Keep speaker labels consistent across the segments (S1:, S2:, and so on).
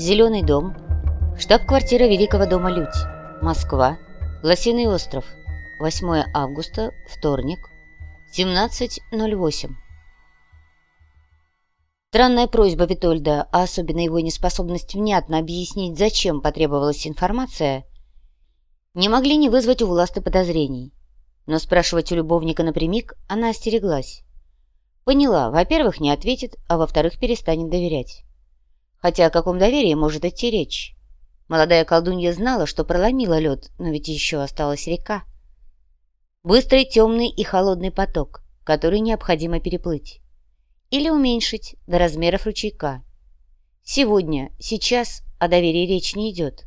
S1: Зеленый дом. Штаб-квартира Великого дома Людь. Москва. Лосиный остров. 8 августа, вторник. 17.08. Странная просьба Витольда, а особенно его неспособность внятно объяснить, зачем потребовалась информация, не могли не вызвать у власты подозрений. Но спрашивать у любовника напрямик она остереглась. Поняла, во-первых, не ответит, а во-вторых, перестанет доверять. Хотя о каком доверии может идти речь? Молодая колдунья знала, что проломила лед, но ведь еще осталась река. Быстрый, темный и холодный поток, который необходимо переплыть. Или уменьшить до размеров ручейка. Сегодня, сейчас о доверии речь не идет.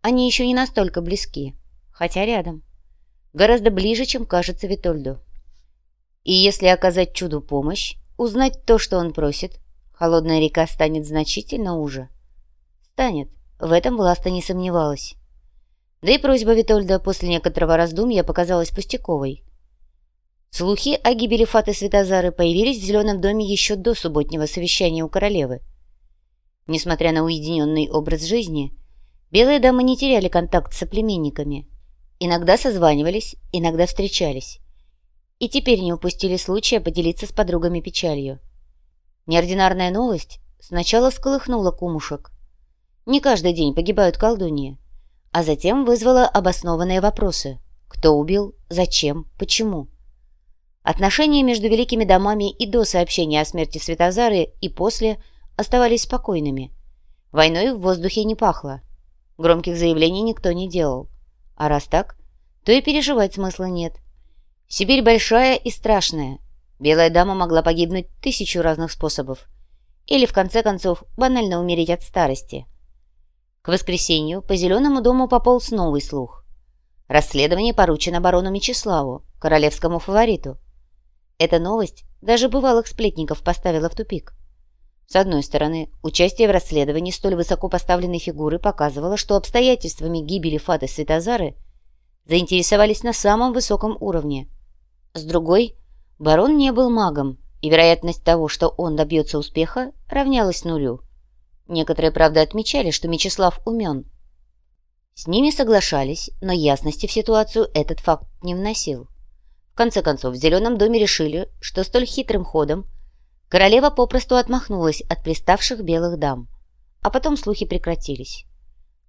S1: Они еще не настолько близки, хотя рядом. Гораздо ближе, чем кажется Витольду. И если оказать чуду помощь, узнать то, что он просит, холодная река станет значительно уже. Станет, в этом Власта не сомневалась. Да и просьба Витольда после некоторого раздумья показалась пустяковой. Слухи о гибели Фаты Светозары появились в Зеленом доме еще до субботнего совещания у королевы. Несмотря на уединенный образ жизни, белые дамы не теряли контакт с соплеменниками. Иногда созванивались, иногда встречались и теперь не упустили случая поделиться с подругами печалью. Неординарная новость сначала всколыхнула кумушек. Не каждый день погибают колдуньи, а затем вызвала обоснованные вопросы. Кто убил, зачем, почему. Отношения между великими домами и до сообщения о смерти Светозары, и после оставались спокойными. Войной в воздухе не пахло. Громких заявлений никто не делал. А раз так, то и переживать смысла нет. Сибирь большая и страшная. Белая дама могла погибнуть тысячу разных способов. Или, в конце концов, банально умереть от старости. К воскресенью по Зеленому дому пополз новый слух. Расследование поручено барону Мечиславу, королевскому фавориту. Эта новость даже бывалых сплетников поставила в тупик. С одной стороны, участие в расследовании столь высоко поставленной фигуры показывало, что обстоятельствами гибели Фаты Светозары заинтересовались на самом высоком уровне – с другой, барон не был магом, и вероятность того, что он добьется успеха, равнялась нулю. Некоторые, правда, отмечали, что Мечислав умен. С ними соглашались, но ясности в ситуацию этот факт не вносил. В конце концов, в Зеленом доме решили, что столь хитрым ходом королева попросту отмахнулась от приставших белых дам, а потом слухи прекратились.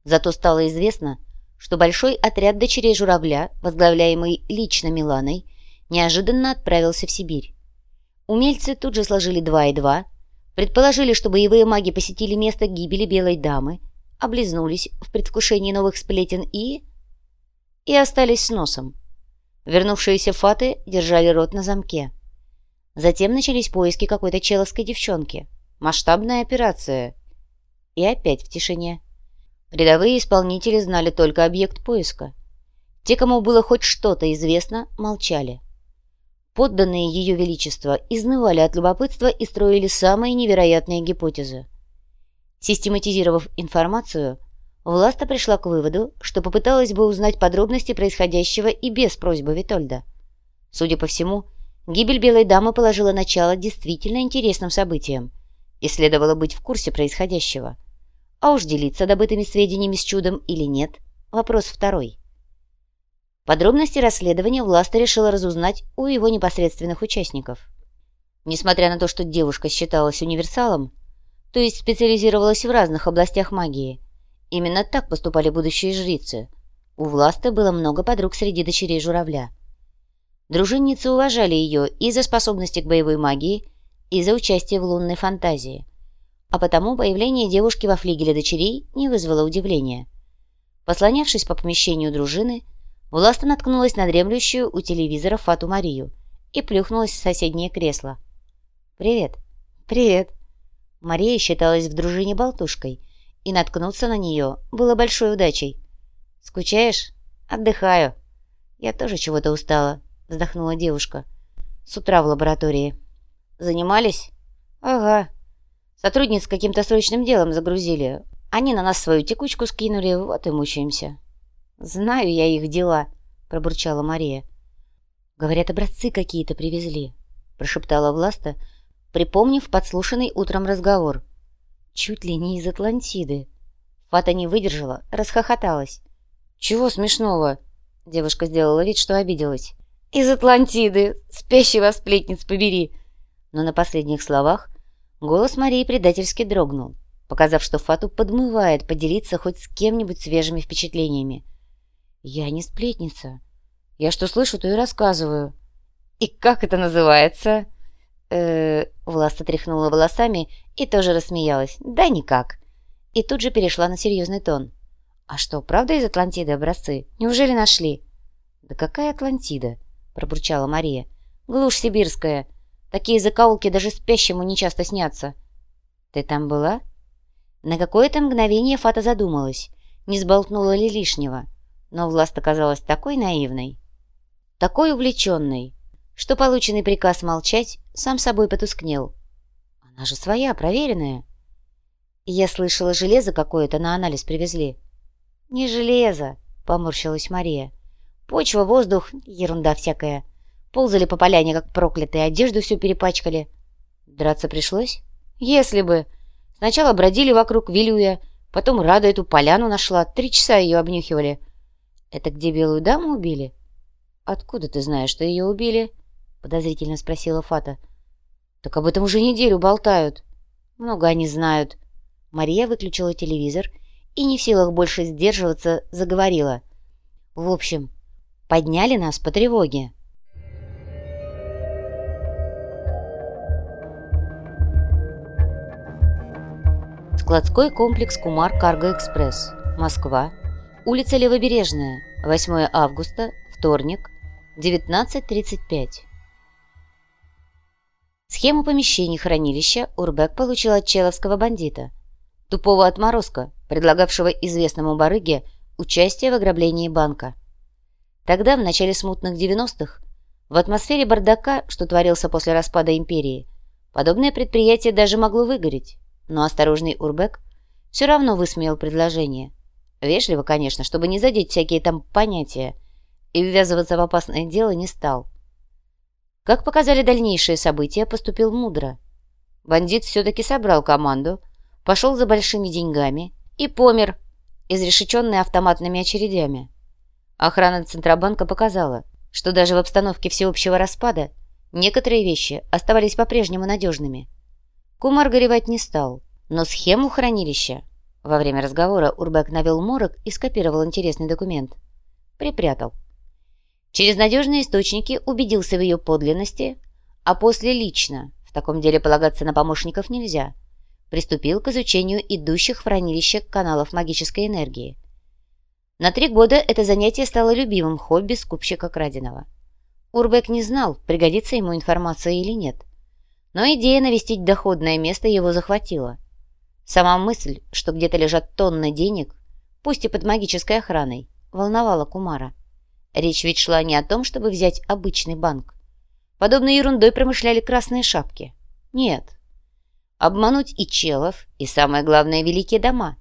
S1: Зато стало известно, что большой отряд дочерей журавля, возглавляемый лично Миланой, неожиданно отправился в Сибирь. Умельцы тут же сложили два и два, предположили, что боевые маги посетили место гибели Белой Дамы, облизнулись в предвкушении новых сплетен и... и остались с носом. Вернувшиеся фаты держали рот на замке. Затем начались поиски какой-то человской девчонки. Масштабная операция. И опять в тишине. Рядовые исполнители знали только объект поиска. Те, кому было хоть что-то известно, молчали. Подданные Ее Величества изнывали от любопытства и строили самые невероятные гипотезы. Систематизировав информацию, Власта пришла к выводу, что попыталась бы узнать подробности происходящего и без просьбы Витольда. Судя по всему, гибель Белой Дамы положила начало действительно интересным событиям и следовало быть в курсе происходящего. А уж делиться добытыми сведениями с чудом или нет – вопрос второй. Подробности расследования Власта решила разузнать у его непосредственных участников. Несмотря на то, что девушка считалась универсалом, то есть специализировалась в разных областях магии, именно так поступали будущие жрицы. У Власты было много подруг среди дочерей журавля. Дружинницы уважали ее и за способности к боевой магии, и за участие в лунной фантазии. А потому появление девушки во флигеле дочерей не вызвало удивления. Послонявшись по помещению дружины, Власта наткнулась на дремлющую у телевизора Фату Марию и плюхнулась в соседнее кресло. «Привет». «Привет». Мария считалась в дружине болтушкой, и наткнуться на нее было большой удачей. «Скучаешь?» «Отдыхаю». «Я тоже чего-то устала», — вздохнула девушка. «С утра в лаборатории». «Занимались?» «Ага. Сотрудниц каким-то срочным делом загрузили. Они на нас свою текучку скинули, вот и мучаемся». «Знаю я их дела», — пробурчала Мария. «Говорят, образцы какие-то привезли», — прошептала Власта, припомнив подслушанный утром разговор. «Чуть ли не из Атлантиды. Фата не выдержала, расхохоталась. «Чего смешного?» Девушка сделала вид, что обиделась. «Из Атлантиды! Спящего сплетниц побери!» Но на последних словах голос Марии предательски дрогнул, показав, что Фату подмывает поделиться хоть с кем-нибудь свежими впечатлениями. «Я не сплетница. Я что слышу, то и рассказываю». «И как это называется?» э Власта тряхнула волосами и тоже рассмеялась. «Да никак». И тут же перешла на серьезный тон. «А что, правда из Атлантиды образцы? Неужели нашли?» «Да какая Атлантида?» – пробурчала Мария. «Глушь сибирская. Такие закоулки даже спящему нечасто снятся». «Ты там была?» На какое-то мгновение Фата задумалась, не сболтнула ли лишнего. Но Власт оказалась такой наивной, такой увлеченной, что полученный приказ молчать сам собой потускнел. Она же своя, проверенная. Я слышала, железо какое-то на анализ привезли. «Не железо», — поморщилась Мария. «Почва, воздух, ерунда всякая. Ползали по поляне, как проклятые, одежду всю перепачкали». «Драться пришлось?» «Если бы. Сначала бродили вокруг, вилюя, потом Рада эту поляну нашла, три часа ее обнюхивали». «Это где белую даму убили?» «Откуда ты знаешь, что ее убили?» — подозрительно спросила Фата. «Так об этом уже неделю болтают». «Много они знают». Мария выключила телевизор и не в силах больше сдерживаться, заговорила. «В общем, подняли нас по тревоге». Складской комплекс «Кумар Карго Экспресс», Москва, улица Левобережная, 8 августа, вторник, 19.35. Схему помещений хранилища Урбек получил от человского бандита – тупого отморозка, предлагавшего известному барыге участие в ограблении банка. Тогда, в начале смутных 90-х, в атмосфере бардака, что творился после распада империи, подобное предприятие даже могло выгореть, но осторожный Урбек все равно высмеял предложение. Вежливо, конечно, чтобы не задеть всякие там понятия, и ввязываться в опасное дело не стал. Как показали дальнейшие события, поступил мудро. Бандит все-таки собрал команду – пошел за большими деньгами и помер, изрешеченный автоматными очередями. Охрана Центробанка показала, что даже в обстановке всеобщего распада некоторые вещи оставались по-прежнему надежными. Кумар горевать не стал, но схему хранилища во время разговора Урбек навел морок и скопировал интересный документ. Припрятал. Через надежные источники убедился в ее подлинности, а после лично, в таком деле полагаться на помощников нельзя – приступил к изучению идущих в хранилище каналов магической энергии. На три года это занятие стало любимым хобби скупщика краденого. Урбек не знал, пригодится ему информация или нет. Но идея навестить доходное место его захватила. Сама мысль, что где-то лежат тонны денег, пусть и под магической охраной, волновала Кумара. Речь ведь шла не о том, чтобы взять обычный банк. Подобной ерундой промышляли красные шапки. Нет, обмануть и челов, и, самое главное, великие дома.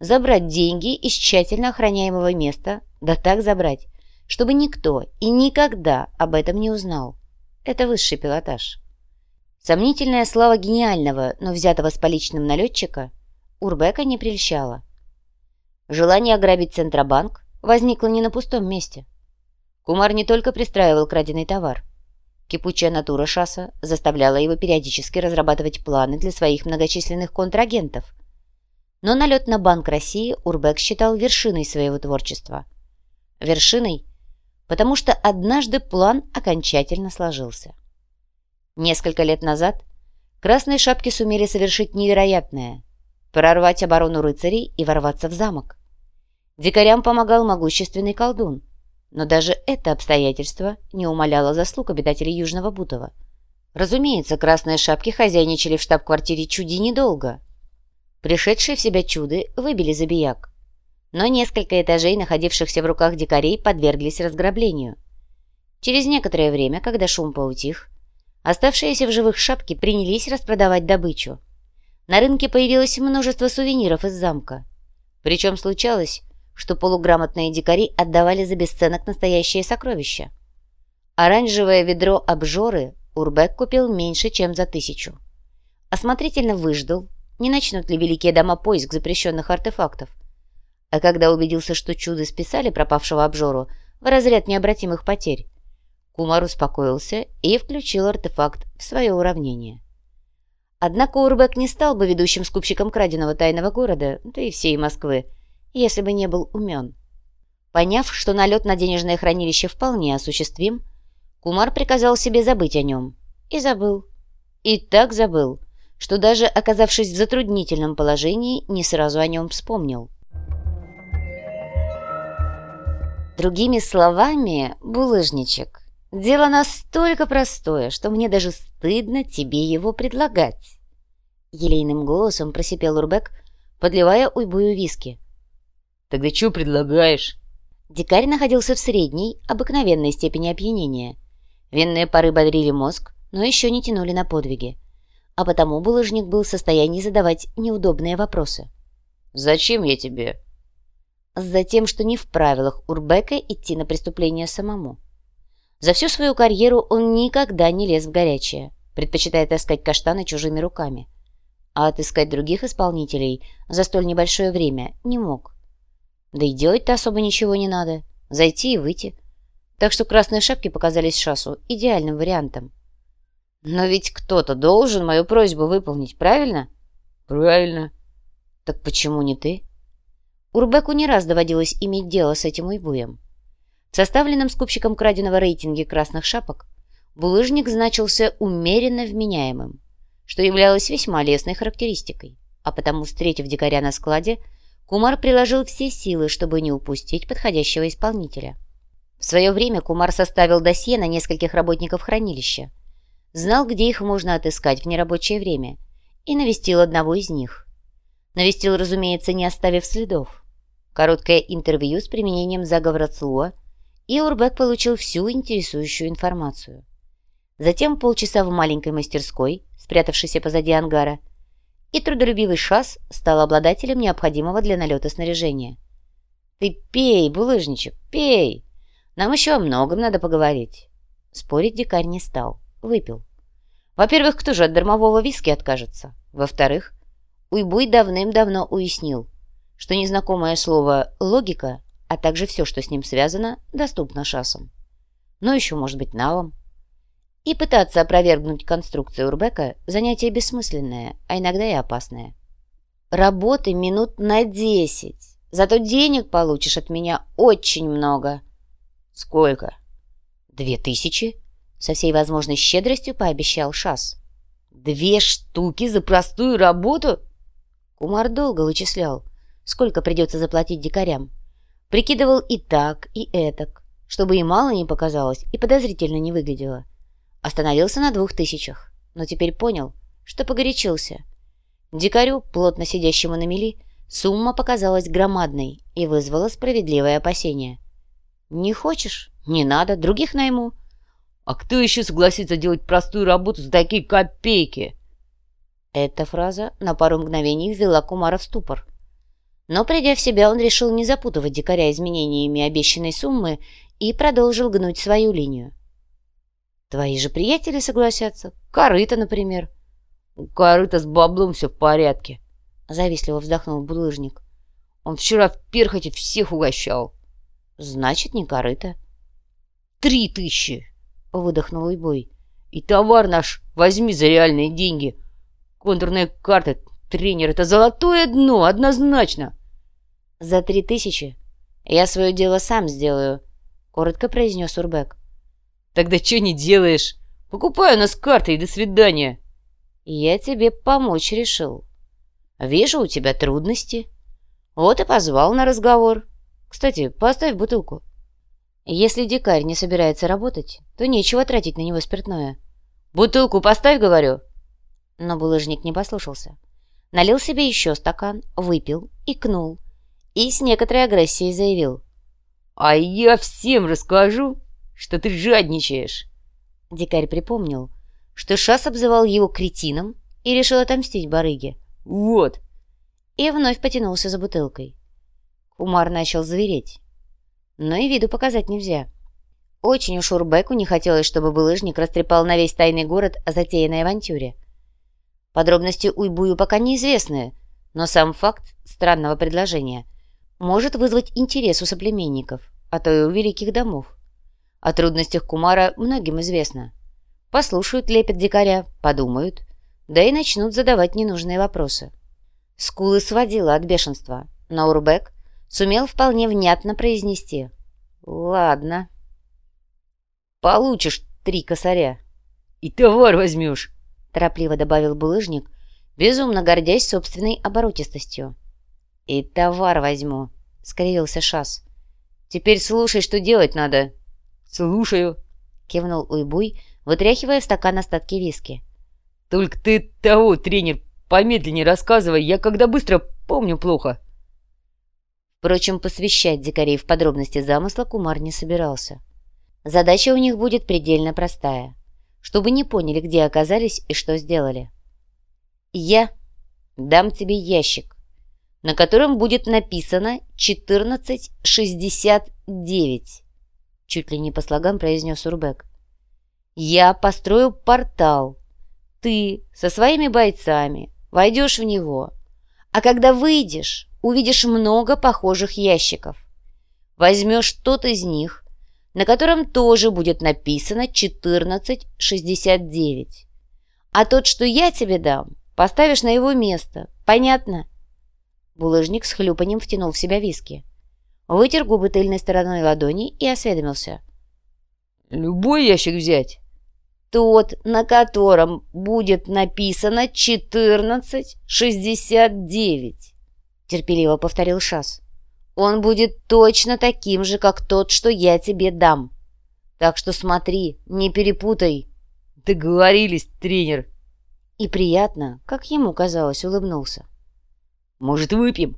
S1: Забрать деньги из тщательно охраняемого места, да так забрать, чтобы никто и никогда об этом не узнал. Это высший пилотаж. Сомнительная слава гениального, но взятого с поличным налетчика, Урбека не прельщала. Желание ограбить Центробанк возникло не на пустом месте. Кумар не только пристраивал краденый товар, Кипучая натура Шаса заставляла его периодически разрабатывать планы для своих многочисленных контрагентов. Но налет на Банк России Урбек считал вершиной своего творчества. Вершиной, потому что однажды план окончательно сложился. Несколько лет назад красные шапки сумели совершить невероятное – прорвать оборону рыцарей и ворваться в замок. Дикарям помогал могущественный колдун – но даже это обстоятельство не умаляло заслуг обитателей Южного Бутова. Разумеется, красные шапки хозяйничали в штаб-квартире Чуди недолго. Пришедшие в себя чуды выбили забияк. Но несколько этажей, находившихся в руках дикарей, подверглись разграблению. Через некоторое время, когда шум поутих, оставшиеся в живых шапки принялись распродавать добычу. На рынке появилось множество сувениров из замка. Причем случалось, что полуграмотные дикари отдавали за бесценок настоящие сокровища. Оранжевое ведро обжоры Урбек купил меньше, чем за тысячу. Осмотрительно выждал, не начнут ли великие дома поиск запрещенных артефактов, А когда убедился, что чудо списали пропавшего обжору в разряд необратимых потерь, Кумар успокоился и включил артефакт в свое уравнение. Однако Урбек не стал бы ведущим скупщиком краденого тайного города, да и всей Москвы, если бы не был умен. Поняв, что налет на денежное хранилище вполне осуществим, Кумар приказал себе забыть о нем. И забыл. И так забыл, что даже оказавшись в затруднительном положении, не сразу о нем вспомнил. Другими словами, булыжничек, дело настолько простое, что мне даже стыдно тебе его предлагать. Елейным голосом просипел Урбек, подливая уйбую виски.
S2: «Тогда что предлагаешь?»
S1: Дикарь находился в средней, обыкновенной степени опьянения. Венные пары бодрили мозг, но еще не тянули на подвиги. А потому булыжник был в состоянии задавать неудобные вопросы.
S2: «Зачем я тебе?»
S1: Затем, что не в правилах Урбека идти на преступление самому. За всю свою карьеру он никогда не лез в горячее, предпочитая таскать каштаны чужими руками. А отыскать других исполнителей за столь небольшое время не мог. Да и делать-то особо ничего не надо. Зайти и выйти. Так что красные шапки показались Шасу идеальным вариантом. Но ведь кто-то должен мою просьбу выполнить, правильно?
S2: Правильно.
S1: Так почему не ты? Урбеку не раз доводилось иметь дело с этим уйбуем. В составленном скупщиком краденого рейтинге красных шапок булыжник значился умеренно вменяемым, что являлось весьма лестной характеристикой, а потому, встретив дикаря на складе, Кумар приложил все силы, чтобы не упустить подходящего исполнителя. В свое время Кумар составил досье на нескольких работников хранилища, знал, где их можно отыскать в нерабочее время, и навестил одного из них. Навестил, разумеется, не оставив следов. Короткое интервью с применением заговора ЦЛУА, и Урбек получил всю интересующую информацию. Затем полчаса в маленькой мастерской, спрятавшейся позади ангара, и трудолюбивый Шас стал обладателем необходимого для налета снаряжения. «Ты пей, булыжничек, пей! Нам еще о многом надо поговорить». Спорить дикарь не стал, выпил. Во-первых, кто же от дармового виски откажется? Во-вторых, Уйбуй давным-давно уяснил, что незнакомое слово «логика», а также все, что с ним связано, доступно шасам. Но еще, может быть, навам. И пытаться опровергнуть конструкцию Урбека – занятие бессмысленное, а иногда и опасное. Работы минут на десять. Зато денег получишь от меня очень много.
S2: Сколько?
S1: Две тысячи? Со всей возможной щедростью пообещал Шас.
S2: Две штуки за простую работу?
S1: Кумар долго вычислял, сколько придется заплатить дикарям. Прикидывал и так, и этак, чтобы и мало не показалось, и подозрительно не выглядело. Остановился на двух тысячах, но теперь понял, что погорячился. Дикарю, плотно сидящему на мели, сумма показалась громадной и вызвала справедливое опасение. «Не хочешь? Не надо, других найму».
S2: «А кто еще согласится делать простую работу за такие копейки?»
S1: Эта фраза на пару мгновений ввела Кумара в ступор. Но, придя в себя, он решил не запутывать дикаря изменениями обещанной суммы и продолжил гнуть свою линию. Твои же приятели согласятся. Корыто, например.
S2: У корыта с баблом все в порядке.
S1: Завистливо вздохнул булыжник.
S2: Он вчера в перхоти всех угощал.
S1: Значит, не корыто.
S2: Три тысячи!
S1: Выдохнул Уйбой.
S2: И товар наш возьми за реальные деньги. Контурная карта, тренер, это золотое дно, однозначно.
S1: За три тысячи я свое дело сам сделаю, коротко произнес Урбек.
S2: Тогда что не делаешь? Покупай у нас карты и до свидания.
S1: Я тебе помочь решил. Вижу, у тебя трудности. Вот и позвал на разговор. Кстати, поставь бутылку. Если дикарь не собирается работать, то нечего тратить на него спиртное. Бутылку поставь, говорю. Но булыжник не послушался. Налил себе еще стакан, выпил, икнул и с некоторой агрессией заявил.
S2: «А я всем расскажу, что ты жадничаешь!»
S1: Дикарь припомнил, что Шас обзывал его кретином и решил отомстить барыге.
S2: «Вот!»
S1: И вновь потянулся за бутылкой. Кумар начал звереть. Но и виду показать нельзя. Очень уж Урбеку не хотелось, чтобы булыжник растрепал на весь тайный город о затеянной авантюре. Подробности Уйбую пока неизвестны, но сам факт странного предложения может вызвать интерес у соплеменников, а то и у великих домов. О трудностях Кумара многим известно. Послушают лепет дикаря, подумают, да и начнут задавать ненужные вопросы. Скулы сводила от бешенства, но Урбек сумел вполне внятно произнести. «Ладно». «Получишь три косаря».
S2: «И товар возьмешь», —
S1: торопливо добавил булыжник, безумно гордясь собственной оборотистостью. «И товар возьму», — скривился Шас. «Теперь слушай, что делать надо».
S2: «Слушаю», —
S1: кивнул Уйбуй, вытряхивая в стакан остатки виски.
S2: «Только ты того, тренер, помедленнее рассказывай, я когда быстро помню плохо».
S1: Впрочем, посвящать дикарей в подробности замысла Кумар не собирался. Задача у них будет предельно простая, чтобы не поняли, где оказались и что сделали. «Я дам тебе ящик, на котором будет написано 1469», чуть ли не по слогам произнес Урбек. «Я построю портал. Ты со своими бойцами войдешь в него, а когда выйдешь, увидишь много похожих ящиков. Возьмешь тот из них, на котором тоже будет написано 1469. А тот, что я тебе дам, поставишь на его место. Понятно?» Булыжник с хлюпанием втянул в себя виски. Вытер губы тыльной стороной ладони и осведомился.
S2: «Любой ящик взять?»
S1: «Тот, на котором будет написано 1469», терпеливо повторил Шас. «Он будет точно таким же, как тот, что я тебе дам. Так что смотри, не перепутай».
S2: «Договорились, тренер».
S1: И приятно, как ему казалось, улыбнулся.
S2: «Может, выпьем?»